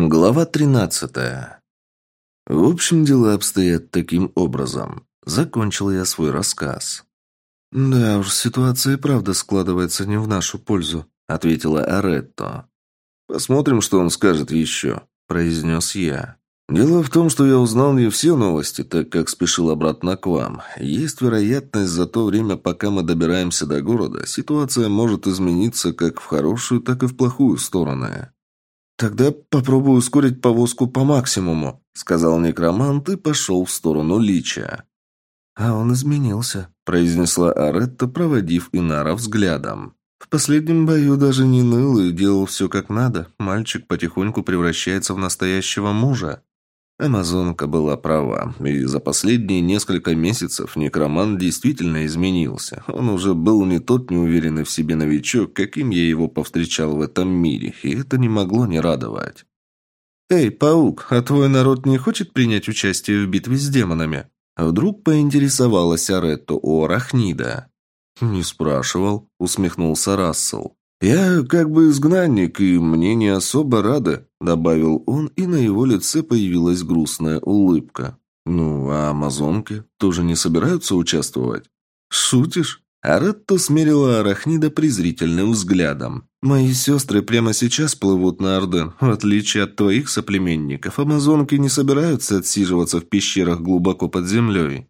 Глава 13. В общем, дела обстоят таким образом. Закончил я свой рассказ. «Да уж, ситуация и правда складывается не в нашу пользу», — ответила Аретто. «Посмотрим, что он скажет еще», — произнес я. «Дело в том, что я узнал не все новости, так как спешил обратно к вам. Есть вероятность за то время, пока мы добираемся до города, ситуация может измениться как в хорошую, так и в плохую стороны». «Тогда попробую ускорить повозку по максимуму», — сказал некромант и пошел в сторону Лича. «А он изменился», — произнесла Аретта, проводив Инара взглядом. «В последнем бою даже не ныл и делал все как надо. Мальчик потихоньку превращается в настоящего мужа». Амазонка была права, и за последние несколько месяцев некромант действительно изменился. Он уже был не тот неуверенный в себе новичок, каким я его повстречал в этом мире, и это не могло не радовать. «Эй, паук, а твой народ не хочет принять участие в битве с демонами?» Вдруг поинтересовалась Аретто у Арахнида. «Не спрашивал», — усмехнулся Рассел. «Я как бы изгнанник, и мне не особо рады», — добавил он, и на его лице появилась грустная улыбка. «Ну, а амазонки тоже не собираются участвовать?» «Шутишь?» Аретто смерила Арахнида презрительным взглядом. «Мои сестры прямо сейчас плывут на Орден. В отличие от твоих соплеменников, амазонки не собираются отсиживаться в пещерах глубоко под землей».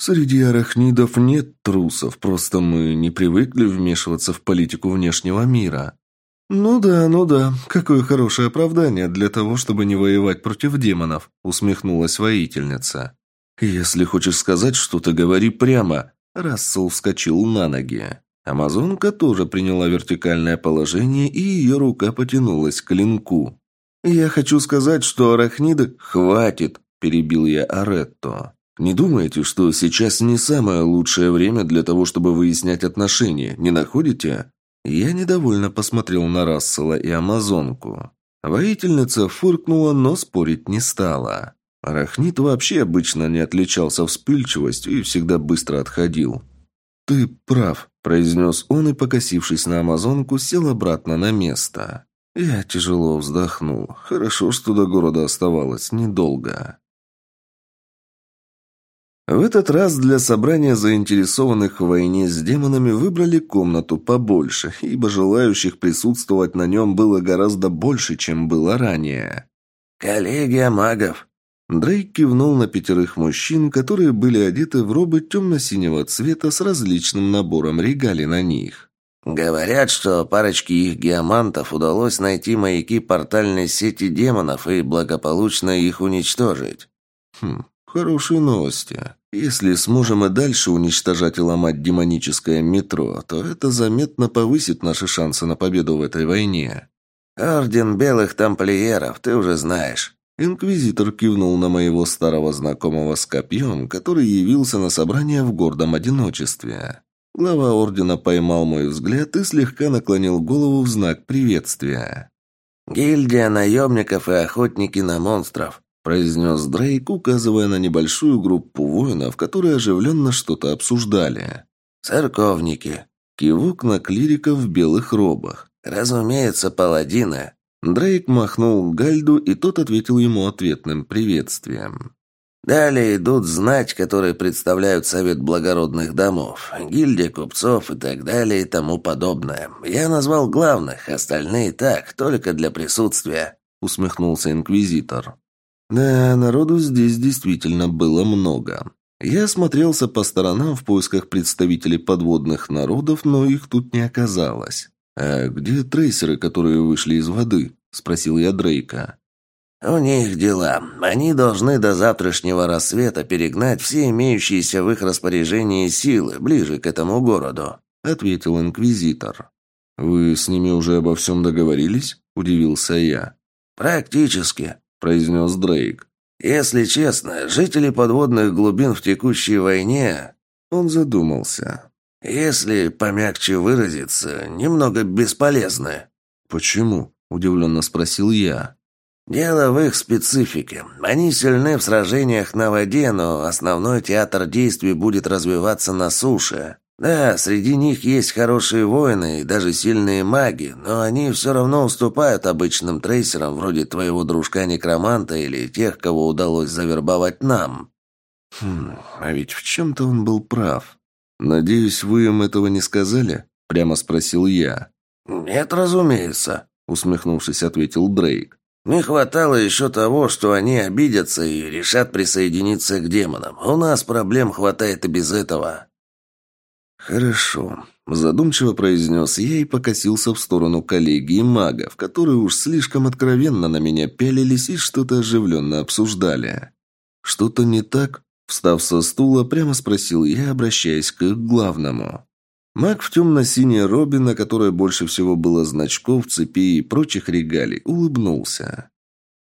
Среди арахнидов нет трусов, просто мы не привыкли вмешиваться в политику внешнего мира. Ну да, ну да, какое хорошее оправдание для того, чтобы не воевать против демонов, усмехнулась воительница. Если хочешь сказать что-то, говори прямо. Рассел вскочил на ноги. Амазонка тоже приняла вертикальное положение, и ее рука потянулась к клинку. «Я хочу сказать, что арахниды...» «Хватит!» – перебил я Аретто. Не думаете, что сейчас не самое лучшее время для того, чтобы выяснять отношения, не находите? Я недовольно посмотрел на Рассела и Амазонку. Воительница фыркнула, но спорить не стала. Арахнит вообще обычно не отличался вспыльчивостью и всегда быстро отходил. «Ты прав», – произнес он и, покосившись на Амазонку, сел обратно на место. Я тяжело вздохнул. Хорошо, что до города оставалось недолго. В этот раз для собрания заинтересованных в войне с демонами выбрали комнату побольше, ибо желающих присутствовать на нем было гораздо больше, чем было ранее. «Коллегия магов!» Дрейк кивнул на пятерых мужчин, которые были одеты в робы темно-синего цвета с различным набором регалий на них. «Говорят, что парочке их геомантов удалось найти маяки портальной сети демонов и благополучно их уничтожить». «Хм, хорошие новости. Если сможем и дальше уничтожать и ломать демоническое метро, то это заметно повысит наши шансы на победу в этой войне. Орден Белых Тамплиеров, ты уже знаешь. Инквизитор кивнул на моего старого знакомого с копьем, который явился на собрание в гордом одиночестве. Глава ордена поймал мой взгляд и слегка наклонил голову в знак приветствия. «Гильдия наемников и охотники на монстров произнес Дрейк, указывая на небольшую группу воинов, которые оживленно что-то обсуждали. «Церковники». Кивок на клириков в белых робах. «Разумеется, паладины». Дрейк махнул Гальду, и тот ответил ему ответным приветствием. Далее идут знать, которые представляют Совет Благородных Домов, гильдия купцов и так далее и тому подобное. Я назвал главных, остальные так, только для присутствия», — усмехнулся Инквизитор. Да, народу здесь действительно было много. Я осмотрелся по сторонам в поисках представителей подводных народов, но их тут не оказалось. «А где трейсеры, которые вышли из воды?» – спросил я Дрейка. «У них дела. Они должны до завтрашнего рассвета перегнать все имеющиеся в их распоряжении силы ближе к этому городу», – ответил Инквизитор. «Вы с ними уже обо всем договорились?» – удивился я. «Практически. – произнес Дрейк. «Если честно, жители подводных глубин в текущей войне...» Он задумался. «Если помягче выразиться, немного бесполезны». «Почему?» – удивленно спросил я. «Дело в их специфике. Они сильны в сражениях на воде, но основной театр действий будет развиваться на суше. Да, среди них есть хорошие воины и даже сильные маги, но они все равно уступают обычным трейсерам вроде твоего дружка-некроманта или тех, кого удалось завербовать нам. Хм, а ведь в чем-то он был прав. Надеюсь, вы им этого не сказали? Прямо спросил я. Нет, разумеется, усмехнувшись, ответил Дрейк. Не хватало еще того, что они обидятся и решат присоединиться к демонам. У нас проблем хватает и без этого. «Хорошо», – задумчиво произнес я и покосился в сторону коллегии магов, которые уж слишком откровенно на меня пялились и что-то оживленно обсуждали. «Что-то не так?» – встав со стула, прямо спросил я, обращаясь к главному. Маг в темно-синей робе, на которой больше всего было значков, цепи и прочих регалий, улыбнулся.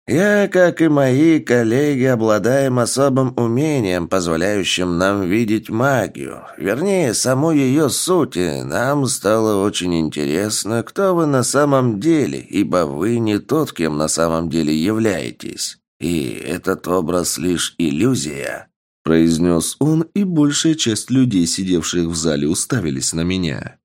Я, как и мои коллеги, обладаем особым умением, позволяющим нам видеть магию. Вернее, саму ее суть. Нам стало очень интересно, кто вы на самом деле, ибо вы не тот, кем на самом деле являетесь. И этот образ лишь иллюзия», – произнес он, и большая часть людей, сидевших в зале, уставились на меня.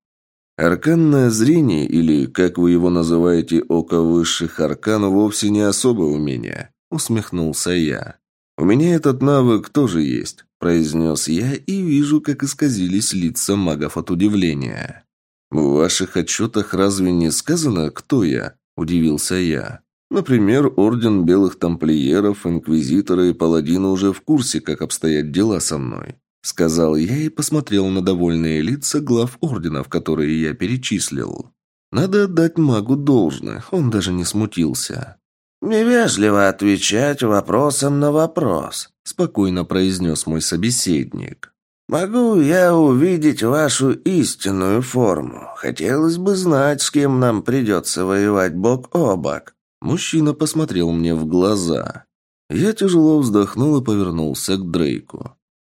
Арканное зрение, или, как вы его называете, око высших аркан, вовсе не особое умение, усмехнулся я. У меня этот навык тоже есть, произнес я и вижу, как исказились лица магов от удивления. В ваших отчетах разве не сказано, кто я? Удивился я. Например, Орден Белых Тамплиеров, Инквизиторы и Паладины уже в курсе, как обстоят дела со мной. Сказал я и посмотрел на довольные лица глав орденов, которые я перечислил. Надо отдать магу должное, он даже не смутился. «Невежливо отвечать вопросом на вопрос», – спокойно произнес мой собеседник. «Могу я увидеть вашу истинную форму? Хотелось бы знать, с кем нам придется воевать бок о бок». Мужчина посмотрел мне в глаза. Я тяжело вздохнул и повернулся к Дрейку.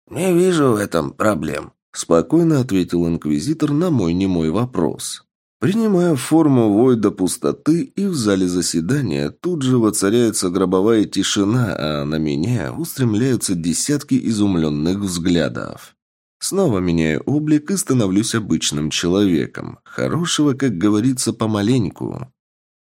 «Не вижу в этом проблем», – спокойно ответил инквизитор на мой немой вопрос. Принимая форму войда пустоты, и в зале заседания тут же воцаряется гробовая тишина, а на меня устремляются десятки изумленных взглядов. Снова меняю облик и становлюсь обычным человеком. Хорошего, как говорится, помаленьку.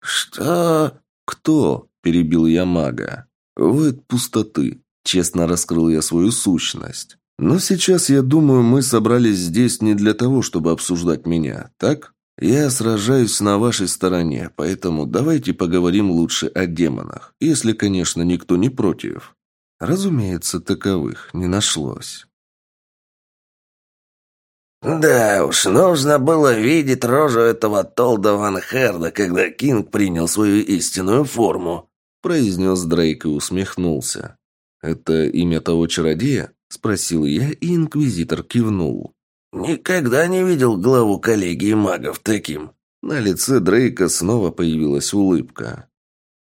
«Что?» «Кто?» – перебил я мага. «Войд пустоты. Честно раскрыл я свою сущность. Но сейчас, я думаю, мы собрались здесь не для того, чтобы обсуждать меня, так? Я сражаюсь на вашей стороне, поэтому давайте поговорим лучше о демонах, если, конечно, никто не против. Разумеется, таковых не нашлось. «Да уж, нужно было видеть рожу этого Толда Ван Херда, когда Кинг принял свою истинную форму», произнес Дрейк и усмехнулся. «Это имя того чародея?» – спросил я, и инквизитор кивнул. «Никогда не видел главу коллегии магов таким». На лице Дрейка снова появилась улыбка.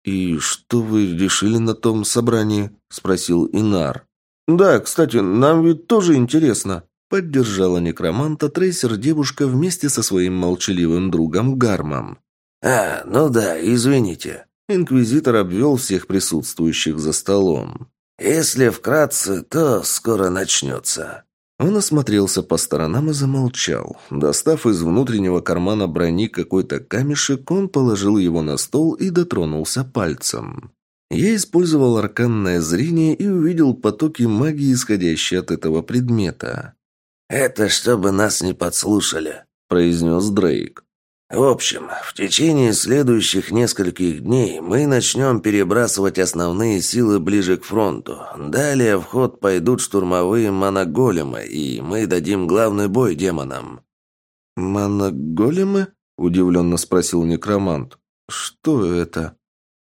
«И что вы решили на том собрании?» – спросил Инар. «Да, кстати, нам ведь тоже интересно», – поддержала некроманта трейсер-девушка вместе со своим молчаливым другом Гармом. «А, ну да, извините». Инквизитор обвел всех присутствующих за столом. «Если вкратце, то скоро начнется». Он осмотрелся по сторонам и замолчал. Достав из внутреннего кармана брони какой-то камешек, он положил его на стол и дотронулся пальцем. Я использовал арканное зрение и увидел потоки магии, исходящие от этого предмета. «Это чтобы нас не подслушали», – произнес Дрейк. В общем, в течение следующих нескольких дней мы начнем перебрасывать основные силы ближе к фронту. Далее в ход пойдут штурмовые моноголемы, и мы дадим главный бой демонам». «Моноголемы?» – удивленно спросил некромант. «Что это?»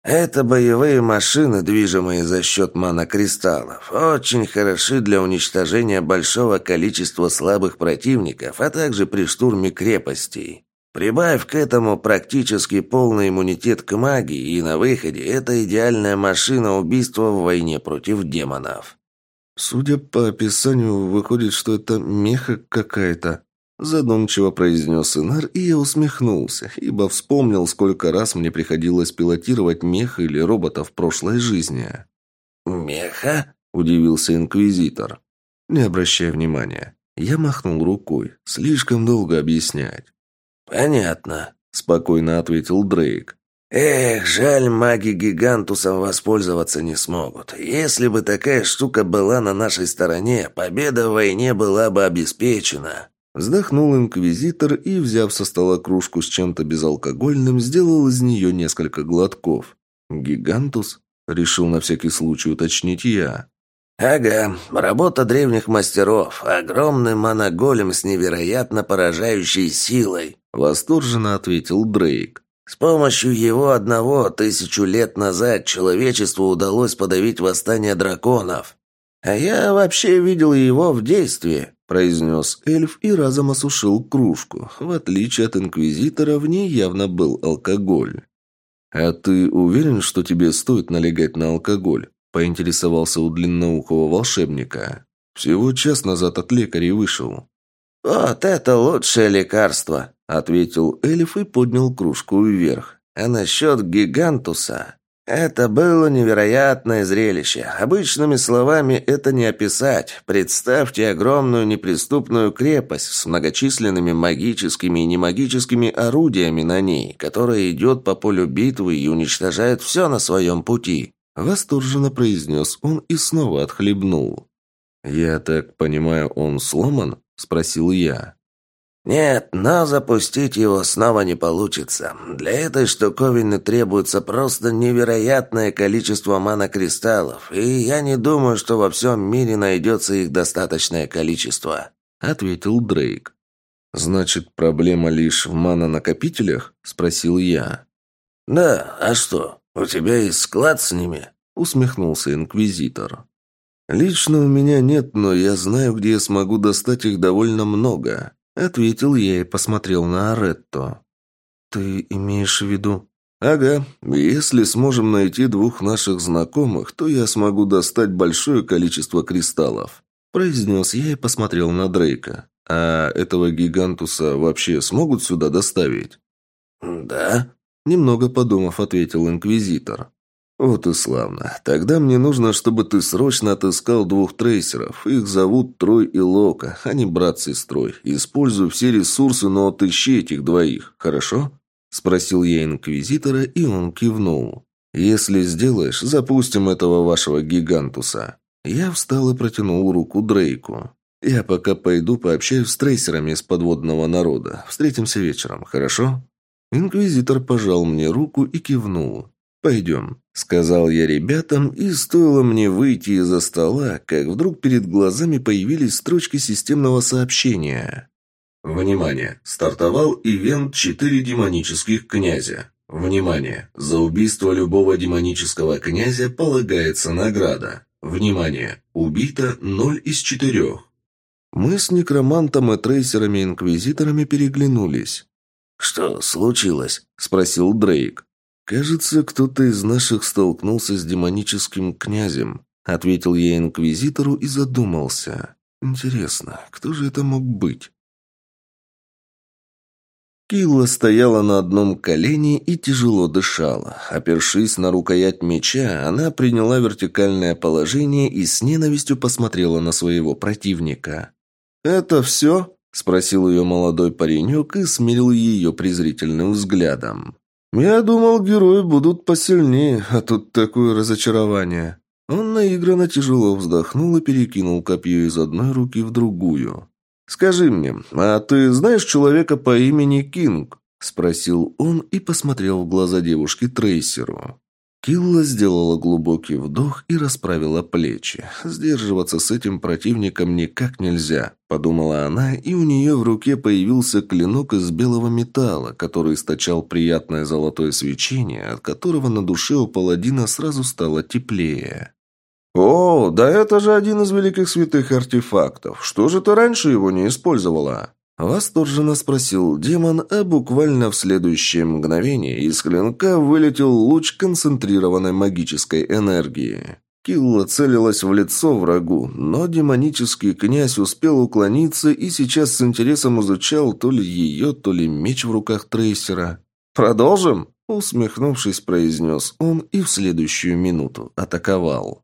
Это боевые машины, движимые за счет монокристаллов. Очень хороши для уничтожения большого количества слабых противников, а также при штурме крепостей. Прибавь к этому практически полный иммунитет к магии, и на выходе это идеальная машина убийства в войне против демонов. Судя по описанию, выходит, что это меха какая-то. Задумчиво произнес Инар, и я усмехнулся, ибо вспомнил, сколько раз мне приходилось пилотировать меха или робота в прошлой жизни. «Меха?» – удивился Инквизитор. «Не обращай внимания». Я махнул рукой. Слишком долго объяснять. «Понятно», — спокойно ответил Дрейк. «Эх, жаль, маги гигантусом воспользоваться не смогут. Если бы такая штука была на нашей стороне, победа в войне была бы обеспечена». Вздохнул инквизитор и, взяв со стола кружку с чем-то безалкогольным, сделал из нее несколько глотков. «Гигантус?» — решил на всякий случай уточнить я. «Ага, работа древних мастеров. Огромный моноголем с невероятно поражающей силой», — восторженно ответил Дрейк. «С помощью его одного тысячу лет назад человечеству удалось подавить восстание драконов. А я вообще видел его в действии», — произнес эльф и разом осушил кружку. В отличие от инквизитора, в ней явно был алкоголь. «А ты уверен, что тебе стоит налегать на алкоголь?» Поинтересовался у длинноухого волшебника. Всего час назад от лекаря вышел. «Вот это лучшее лекарство», — ответил эльф и поднял кружку вверх. «А насчет гигантуса...» Это было невероятное зрелище. Обычными словами это не описать. Представьте огромную неприступную крепость с многочисленными магическими и немагическими орудиями на ней, которая идет по полю битвы и уничтожает все на своем пути. Восторженно произнес он и снова отхлебнул. «Я так понимаю, он сломан?» – спросил я. «Нет, но запустить его снова не получится. Для этой штуковины требуется просто невероятное количество манокристаллов, и я не думаю, что во всем мире найдется их достаточное количество», — ответил Дрейк. «Значит, проблема лишь в манонакопителях?» – спросил я. «Да, а что? «У тебя есть склад с ними?» – усмехнулся инквизитор. «Лично у меня нет, но я знаю, где я смогу достать их довольно много», – ответил я и посмотрел на Аретто. «Ты имеешь в виду?» «Ага. Если сможем найти двух наших знакомых, то я смогу достать большое количество кристаллов», – произнес я и посмотрел на Дрейка. «А этого гигантуса вообще смогут сюда доставить?» «Да», Немного подумав, ответил инквизитор. «Вот и славно. Тогда мне нужно, чтобы ты срочно отыскал двух трейсеров. Их зовут Трой и Лока. Они брат с сестрой. Используй все ресурсы, но отыщи этих двоих. Хорошо?» Спросил я инквизитора, и он кивнул. «Если сделаешь, запустим этого вашего гигантуса». Я встал и протянул руку Дрейку. «Я пока пойду пообщаюсь с трейсерами из подводного народа. Встретимся вечером, хорошо?» Инквизитор пожал мне руку и кивнул. «Пойдем», — сказал я ребятам, и стоило мне выйти из-за стола, как вдруг перед глазами появились строчки системного сообщения. «Внимание! Стартовал ивент «Четыре демонических князя». Внимание! За убийство любого демонического князя полагается награда. Внимание! Убито ноль из четырех». Мы с некромантом и трейсерами-инквизиторами переглянулись. «Что случилось?» – спросил Дрейк. «Кажется, кто-то из наших столкнулся с демоническим князем», – ответил я инквизитору и задумался. «Интересно, кто же это мог быть?» Килла стояла на одном колене и тяжело дышала. Опершись на рукоять меча, она приняла вертикальное положение и с ненавистью посмотрела на своего противника. «Это все?» – спросил ее молодой паренек и смирил ее презрительным взглядом. «Я думал, герои будут посильнее, а тут такое разочарование». Он наигранно тяжело вздохнул и перекинул копье из одной руки в другую. «Скажи мне, а ты знаешь человека по имени Кинг?» – спросил он и посмотрел в глаза девушки Трейсеру. Килла сделала глубокий вдох и расправила плечи. «Сдерживаться с этим противником никак нельзя», – подумала она, и у нее в руке появился клинок из белого металла, который источал приятное золотое свечение, от которого на душе у паладина сразу стало теплее. «О, да это же один из великих святых артефактов. Что же ты раньше его не использовала?» Восторженно спросил демон, а буквально в следующее мгновение из клинка вылетел луч концентрированной магической энергии. Килла целилась в лицо врагу, но демонический князь успел уклониться и сейчас с интересом изучал то ли ее, то ли меч в руках трейсера. «Продолжим?» – усмехнувшись, произнес он и в следующую минуту атаковал.